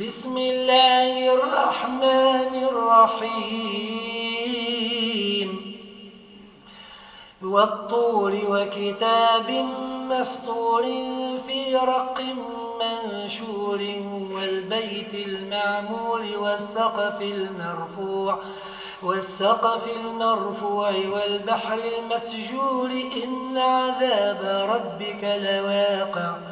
بسم الله الرحمن الرحيم. والطور وكتاب مسطور في رق منشور والبيت المعمور والسقف المرفوع والسقف المرفوع والبحر المسجور. إن عذاب ربك لواقع.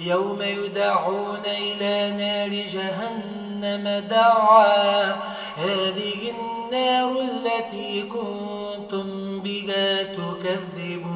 يوم يدعون إلى نار جهنم دعا. هذه النار التي كنتم بها تكذبون.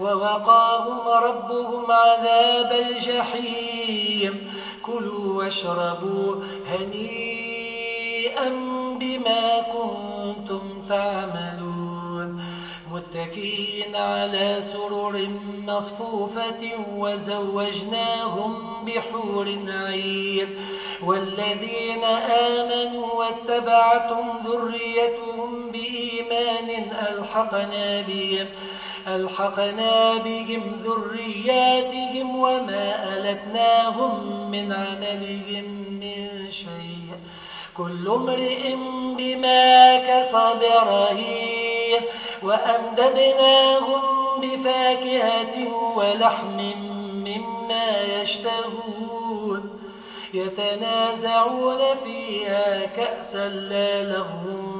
ووقاهم ربهم عذاب الجحيم. كلوا واشربوا هنيئا بما كنتم تعملون. متكئين على سرر مصفوفة وزوجناهم بحور عين. والذين آمنوا واتبعتم ذريتهم بإيمان ألحقنا بهم. ألحقنا بهم ذرياتهم وما ألتناهم من عملهم من شيء. كل امرئ بما كسب رهين. وأمددناهم بفاكهة ولحم مما يشتهون. يتنازعون فيها كأسا لا لغو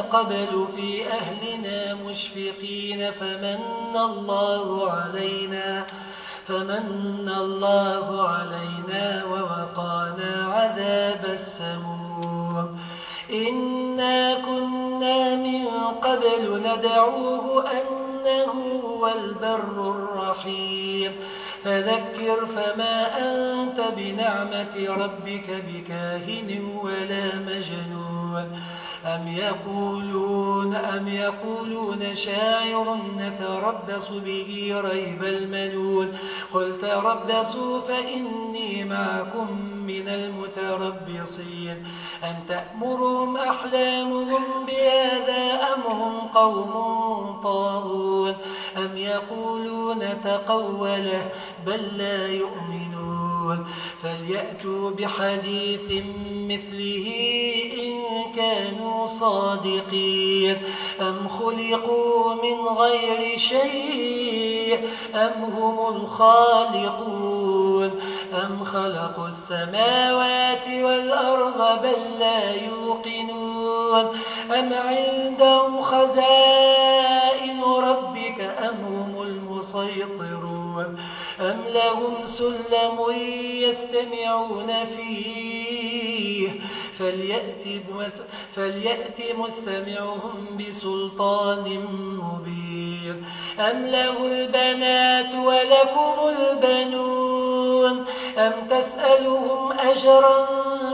قبل في أهلنا مشفقين فمن الله علينا فمن الله علينا ووقانا عذاب السموم. إنا كنا من قبل ندعوه أنه هو البر الرحيم فذكر فما أنت بنعمة ربك بكاهن ولا مجنون أم يقولون, أم يقولون شاعر نتربص به ريب المنون قل تربصوا فإني معكم من المتربصين أم تأمرهم أحلامهم بهذا أم هم قوم طاغون أم يقولون تقوله بل لا يؤمنون. فليأتوا بحديث مثله إن كانوا صادقين. أم خلقوا من غير شيء أم هم الخالقون. أم خلقوا السماوات والأرض بل لا يوقنون. أم عندهم خزائن هم المسيطرون أم لهم سلم يستمعون فيه؟ فليأت, فليأت مستمعهم بسلطان مبين. أم له البنات ولكم البنون؟ أم تسألهم أجرا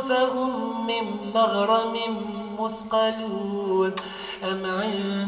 فهم من مغرم مثقلون؟